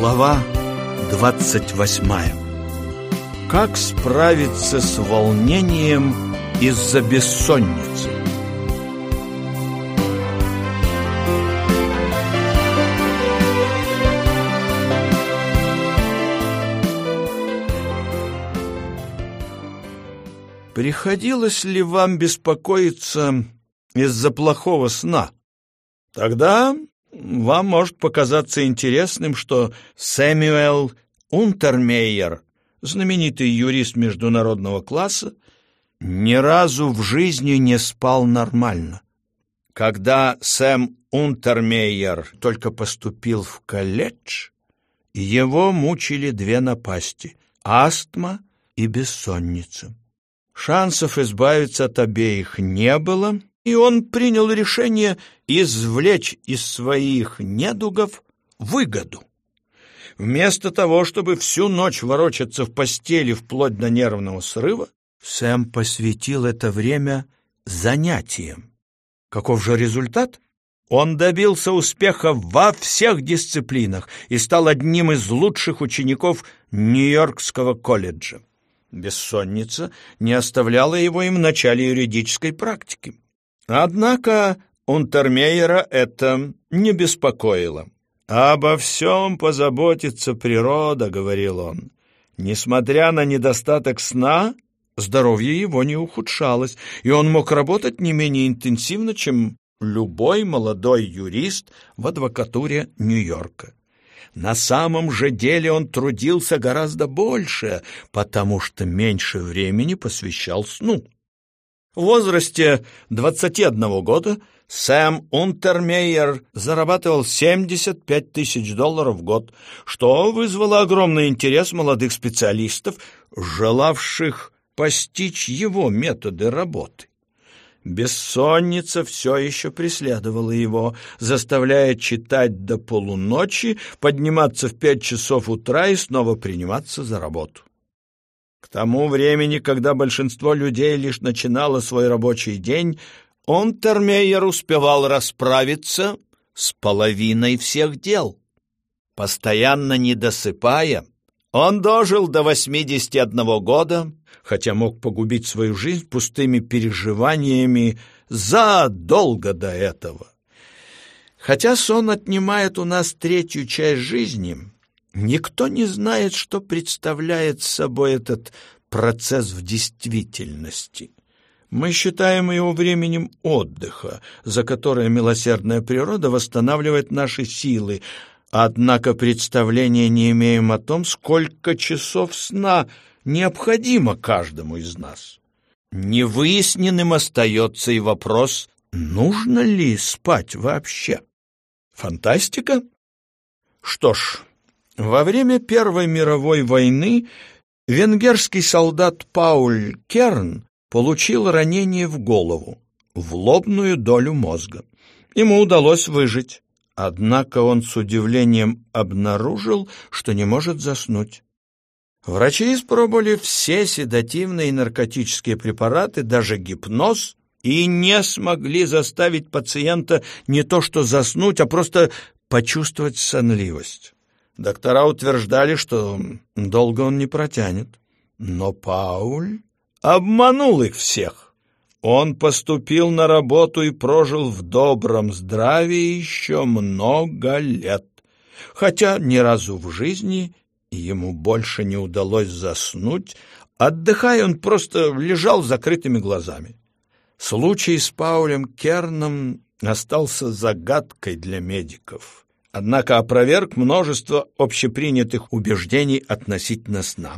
Глава 28 Как справиться с волнением из-за бессонницы? Приходилось ли вам беспокоиться из-за плохого сна? Тогда вам может показаться интересным, что Сэмюэл Унтермейер, знаменитый юрист международного класса, ни разу в жизни не спал нормально. Когда Сэм Унтермейер только поступил в колледж, его мучили две напасти — астма и бессонница. Шансов избавиться от обеих не было — и он принял решение извлечь из своих недугов выгоду. Вместо того, чтобы всю ночь ворочаться в постели вплоть до нервного срыва, Сэм посвятил это время занятиям. Каков же результат? Он добился успеха во всех дисциплинах и стал одним из лучших учеников Нью-Йоркского колледжа. Бессонница не оставляла его и в начале юридической практики. Однако Унтермейера это не беспокоило. «Обо всем позаботится природа», — говорил он. Несмотря на недостаток сна, здоровье его не ухудшалось, и он мог работать не менее интенсивно, чем любой молодой юрист в адвокатуре Нью-Йорка. На самом же деле он трудился гораздо больше, потому что меньше времени посвящал сну. В возрасте 21 года Сэм Унтермейер зарабатывал 75 тысяч долларов в год, что вызвало огромный интерес молодых специалистов, желавших постичь его методы работы. Бессонница все еще преследовала его, заставляя читать до полуночи, подниматься в пять часов утра и снова приниматься за работу. К тому времени, когда большинство людей лишь начинало свой рабочий день, он, Термейер, успевал расправиться с половиной всех дел. Постоянно не досыпая, он дожил до 81 года, хотя мог погубить свою жизнь пустыми переживаниями задолго до этого. Хотя сон отнимает у нас третью часть жизни, Никто не знает, что представляет собой этот процесс в действительности. Мы считаем его временем отдыха, за которое милосердная природа восстанавливает наши силы, однако представления не имеем о том, сколько часов сна необходимо каждому из нас. Невыясненным остается и вопрос, нужно ли спать вообще. Фантастика? Что ж, во время Первой мировой войны венгерский солдат Пауль Керн получил ранение в голову, в лобную долю мозга. Ему удалось выжить, однако он с удивлением обнаружил, что не может заснуть. Врачи испробовали все седативные и наркотические препараты, даже гипноз, и не смогли заставить пациента не то что заснуть, а просто почувствовать сонливость. Доктора утверждали, что долго он не протянет. Но Пауль обманул их всех. Он поступил на работу и прожил в добром здравии еще много лет. Хотя ни разу в жизни ему больше не удалось заснуть, отдыхая он просто лежал с закрытыми глазами. Случай с Паулем Керном остался загадкой для медиков однако опроверг множество общепринятых убеждений относительно сна.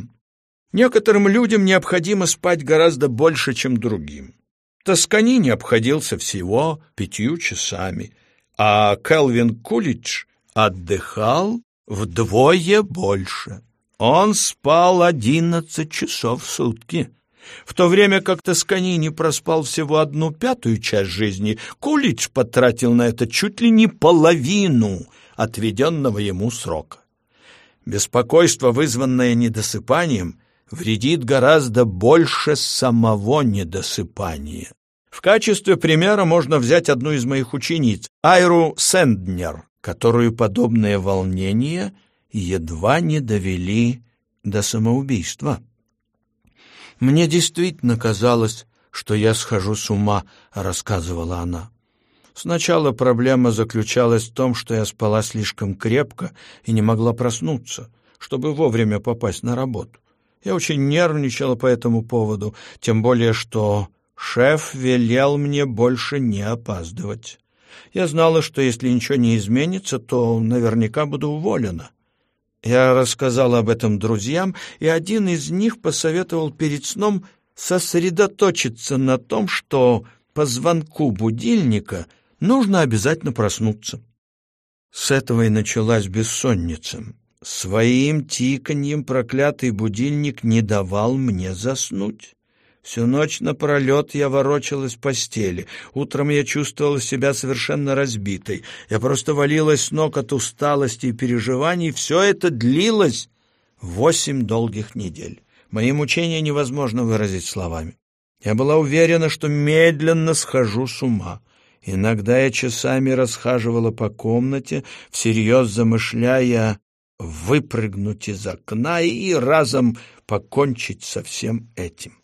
Некоторым людям необходимо спать гораздо больше, чем другим. Тоскани не обходился всего пятью часами, а Келвин Кулич отдыхал вдвое больше. Он спал одиннадцать часов в сутки. В то время как Тосканини проспал всего одну пятую часть жизни, Кулич потратил на это чуть ли не половину — отведенного ему срока. Беспокойство, вызванное недосыпанием, вредит гораздо больше самого недосыпания. В качестве примера можно взять одну из моих учениц, Айру Сенднер, которую подобное волнение едва не довели до самоубийства. «Мне действительно казалось, что я схожу с ума», — рассказывала она. Сначала проблема заключалась в том, что я спала слишком крепко и не могла проснуться, чтобы вовремя попасть на работу. Я очень нервничала по этому поводу, тем более что шеф велел мне больше не опаздывать. Я знала, что если ничего не изменится, то наверняка буду уволена. Я рассказала об этом друзьям, и один из них посоветовал перед сном сосредоточиться на том, что по звонку будильника нужно обязательно проснуться. С этого и началась бессонница. Своим тиканьем проклятый будильник не давал мне заснуть. Всю ночь напролет я ворочалась в постели. Утром я чувствовала себя совершенно разбитой. Я просто валилась с ног от усталости и переживаний. Все это длилось восемь долгих недель. Мои мучения невозможно выразить словами. Я была уверена, что медленно схожу с ума. Иногда я часами расхаживала по комнате, всерьез замышляя выпрыгнуть из окна и разом покончить со всем этим.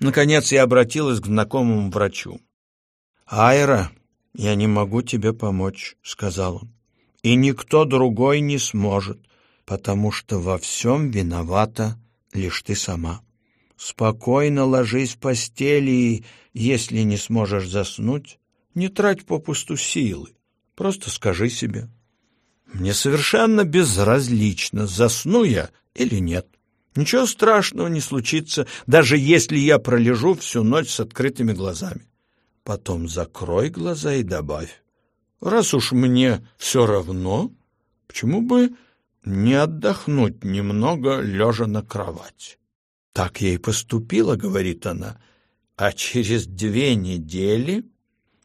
Наконец я обратилась к знакомому врачу. «Айра, я не могу тебе помочь», — сказал он. «И никто другой не сможет, потому что во всем виновата лишь ты сама. Спокойно ложись в постели, и, если не сможешь заснуть, не трать попусту силы. Просто скажи себе. Мне совершенно безразлично, засну я или нет. Ничего страшного не случится, даже если я пролежу всю ночь с открытыми глазами. Потом закрой глаза и добавь. Раз уж мне все равно, почему бы не отдохнуть немного, лежа на кровати? Так я и поступила, говорит она, а через две недели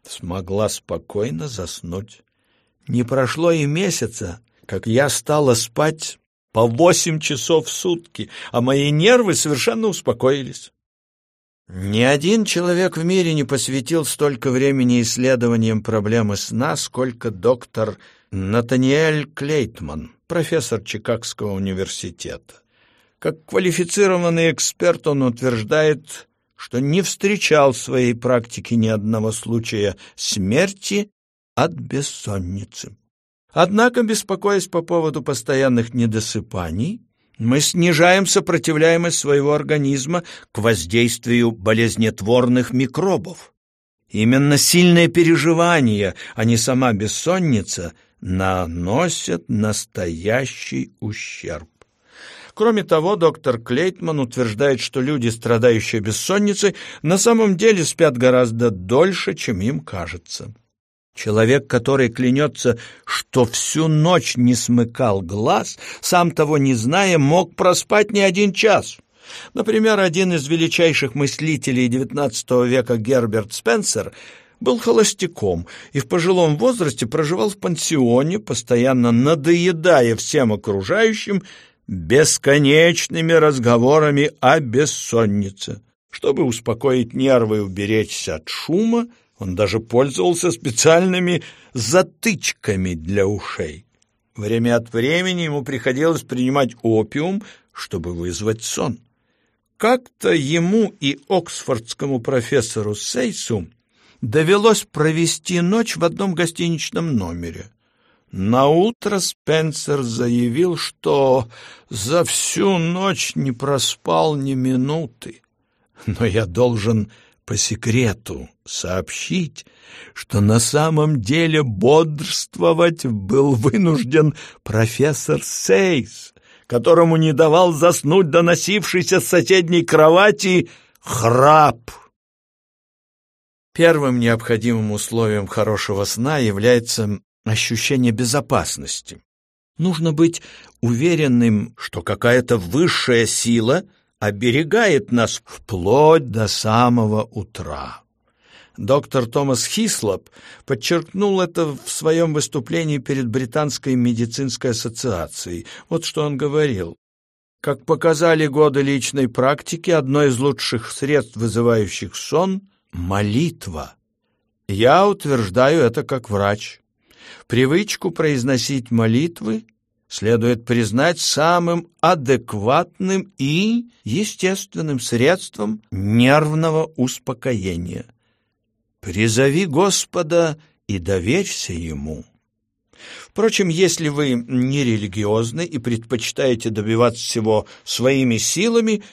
смогла спокойно заснуть. Не прошло и месяца, как я стала спать по восемь часов в сутки, а мои нервы совершенно успокоились. Ни один человек в мире не посвятил столько времени исследованиям проблемы сна, сколько доктор Натаниэль Клейтман, профессор Чикагского университета. Как квалифицированный эксперт он утверждает, что не встречал в своей практике ни одного случая смерти от бессонницы. Однако, беспокоясь по поводу постоянных недосыпаний, мы снижаем сопротивляемость своего организма к воздействию болезнетворных микробов. Именно сильные переживания, а не сама бессонница, наносят настоящий ущерб. Кроме того, доктор Клейтман утверждает, что люди, страдающие бессонницей, на самом деле спят гораздо дольше, чем им кажется. Человек, который клянется, что всю ночь не смыкал глаз, сам того не зная, мог проспать не один час. Например, один из величайших мыслителей XIX века Герберт Спенсер был холостяком и в пожилом возрасте проживал в пансионе, постоянно надоедая всем окружающим бесконечными разговорами о бессоннице. Чтобы успокоить нервы и уберечься от шума, он даже пользовался специальными затычками для ушей. Время от времени ему приходилось принимать опиум, чтобы вызвать сон. Как-то ему и оксфордскому профессору Сейсу довелось провести ночь в одном гостиничном номере. На утро Спенсер заявил, что за всю ночь не проспал ни минуты. Но я должен по секрету сообщить, что на самом деле бодрствовать был вынужден профессор Сейс, которому не давал заснуть доносившийся с соседней кровати храп. Первым необходимым условием хорошего сна является ощущение безопасности. Нужно быть уверенным, что какая-то высшая сила — оберегает нас вплоть до самого утра. Доктор Томас Хислоп подчеркнул это в своем выступлении перед Британской медицинской ассоциацией. Вот что он говорил. Как показали годы личной практики, одно из лучших средств, вызывающих сон — молитва. Я утверждаю это как врач. Привычку произносить молитвы следует признать самым адекватным и естественным средством нервного успокоения. Призови Господа и доверься Ему. Впрочем, если вы не религиозны и предпочитаете добиваться всего своими силами,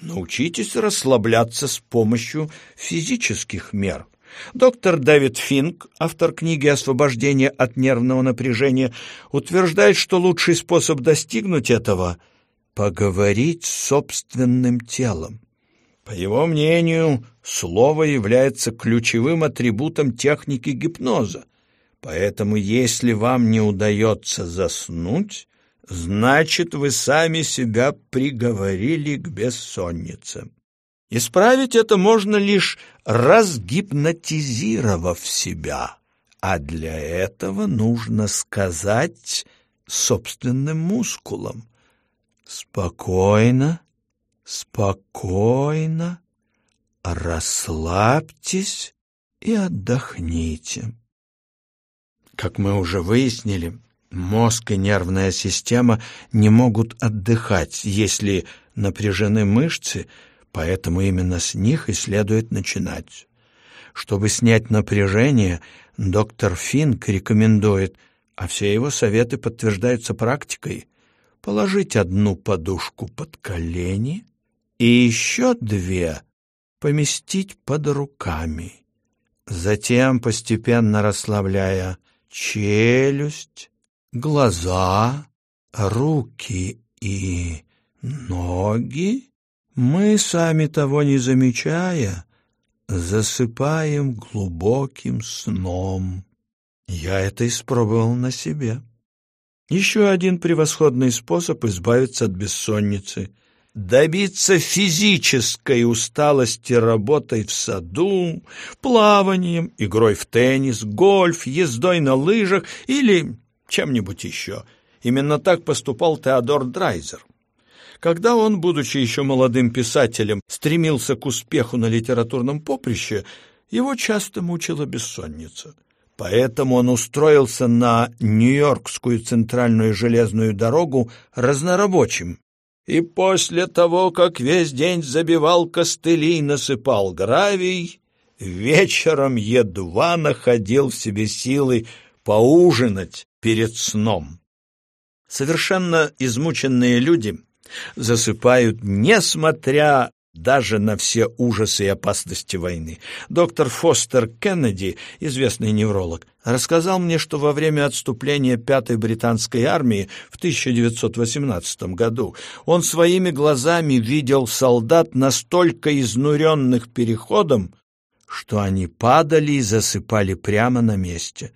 научитесь расслабляться с помощью физических мер. Доктор Дэвид Финк, автор книги «Освобождение от нервного напряжения», утверждает, что лучший способ достигнуть этого — поговорить с собственным телом. По его мнению, слово является ключевым атрибутом техники гипноза. Поэтому, если вам не удается заснуть, значит, вы сами себя приговорили к бессоннице. Исправить это можно лишь разгипнотизировав себя, а для этого нужно сказать собственным мускулам. «Спокойно, спокойно, расслабьтесь и отдохните». Как мы уже выяснили, мозг и нервная система не могут отдыхать, если напряжены мышцы, поэтому именно с них и следует начинать. Чтобы снять напряжение, доктор Финк рекомендует, а все его советы подтверждаются практикой, положить одну подушку под колени и еще две поместить под руками. Затем, постепенно расслабляя челюсть, глаза, руки и ноги, мы, сами того не замечая, засыпаем глубоким сном. Я это испробовал на себе. Еще один превосходный способ избавиться от бессонницы — добиться физической усталости работой в саду, плаванием, игрой в теннис, гольф, ездой на лыжах или чем-нибудь еще. Именно так поступал Теодор Драйзер. Когда он, будучи еще молодым писателем, стремился к успеху на литературном поприще, его часто мучила бессонница. Поэтому он устроился на Нью-Йоркскую центральную железную дорогу разнорабочим и после того, как весь день забивал костыли и насыпал гравий, вечером едва находил в себе силы поужинать перед сном. Совершенно измученные люди засыпают, несмотря даже на все ужасы и опасности войны. Доктор Фостер Кеннеди, известный невролог, рассказал мне, что во время отступления Пятой британской армии в 1918 году он своими глазами видел солдат настолько изнуренных переходом, что они падали и засыпали прямо на месте.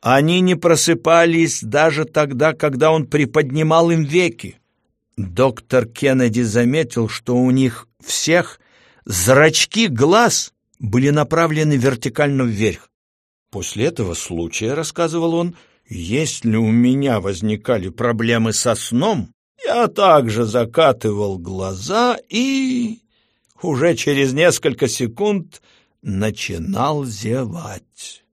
Они не просыпались даже тогда, когда он приподнимал им веки. Доктор Кеннеди заметил, что у них всех зрачки глаз были направлены вертикально вверх. После этого случая, рассказывал он, если у меня возникали проблемы со сном, я также закатывал глаза и уже через несколько секунд начинал зевать.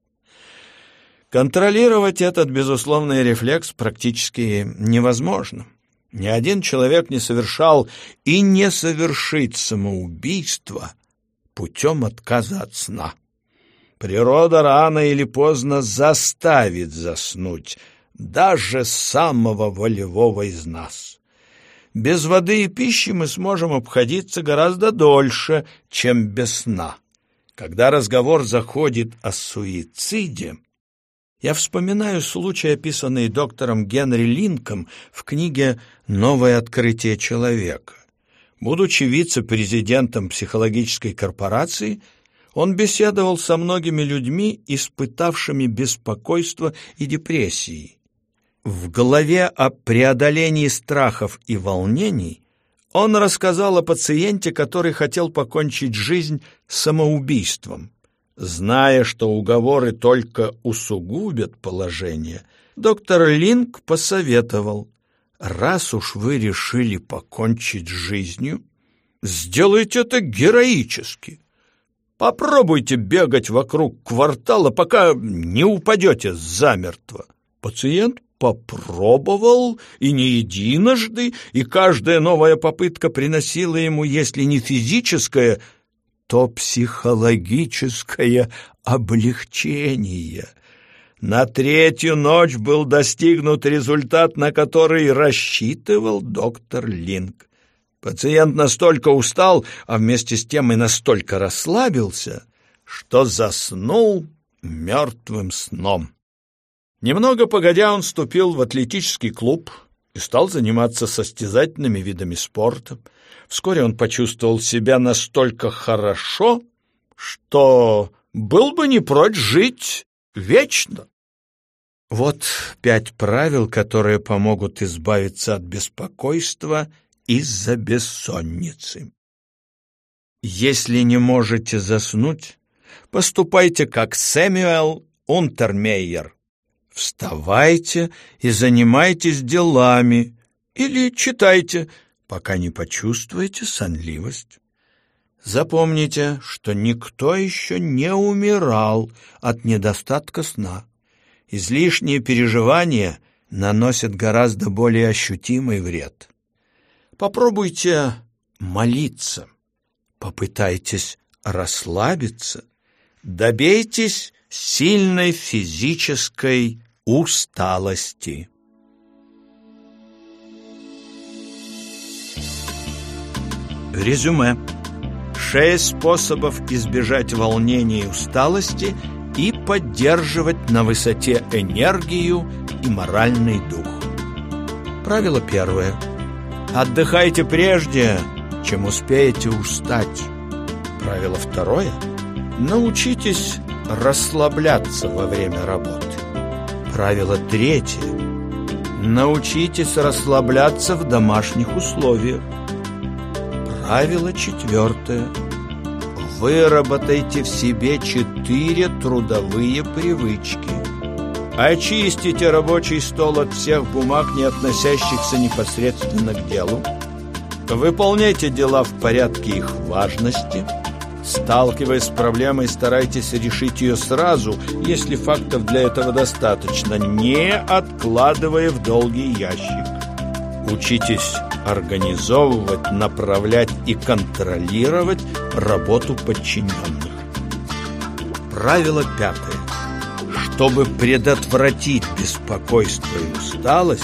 Контролировать этот безусловный рефлекс практически невозможно. Ни один человек не совершал и не совершит самоубийство путем отказа от сна. Природа рано или поздно заставит заснуть даже самого волевого из нас. Без воды и пищи мы сможем обходиться гораздо дольше, чем без сна. Когда разговор заходит о суициде, я вспоминаю случай, описанный доктором Генри Линком в книге «Новое открытие человека». Будучи вице-президентом психологической корпорации, он беседовал со многими людьми, испытавшими беспокойство и депрессии. В главе о преодолении страхов и волнений он рассказал о пациенте, который хотел покончить жизнь самоубийством. Зная, что уговоры только усугубят положение, доктор Линк посоветовал, раз уж вы решили покончить с жизнью, сделайте это героически. Попробуйте бегать вокруг квартала, пока не упадете замертво. Пациент попробовал и не единожды, и каждая новая попытка приносила ему, если не физическое, то психологическое облегчение. На третью ночь был достигнут результат, на который рассчитывал доктор Линк. Пациент настолько устал, а вместе с тем и настолько расслабился, что заснул мертвым сном. Немного погодя, он вступил в атлетический клуб и стал заниматься состязательными видами спорта. Вскоре он почувствовал себя настолько хорошо, что был бы не прочь жить вечно. Вот пять правил, которые помогут избавиться от беспокойства из-за бессонницы. Если не можете заснуть, поступайте как Сэмюэл Унтермейер. Вставайте и занимайтесь делами или читайте, пока не почувствуете сонливость. Запомните, что никто еще не умирал от недостатка сна. Излишние переживания наносят гораздо более ощутимый вред. Попробуйте молиться, попытайтесь расслабиться, добейтесь сильной физической усталости. Резюме. Шесть способов избежать волнения и усталости и поддерживать на высоте энергию и моральный дух. Правило первое – Отдыхайте прежде, чем успеете устать. Правило второе. Научитесь расслабляться во время работы. Правило третье. Научитесь расслабляться в домашних условиях. Правило четвертое. Выработайте в себе четыре трудовые привычки. Очистите рабочий стол от всех бумаг, не относящихся непосредственно к делу. Выполняйте дела в порядке их важности. Сталкиваясь с проблемой, старайтесь решить ее сразу, если фактов для этого достаточно, не откладывая в долгий ящик. Учитесь организовывать, направлять и контролировать работу подчиненных. Правило пятое. Чтобы предотвратить беспокойство и усталость,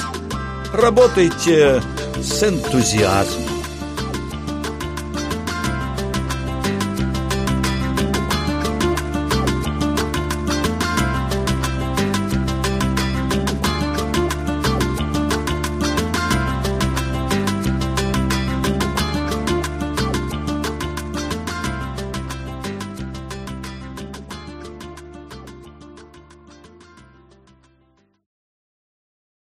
работайте с энтузиазмом.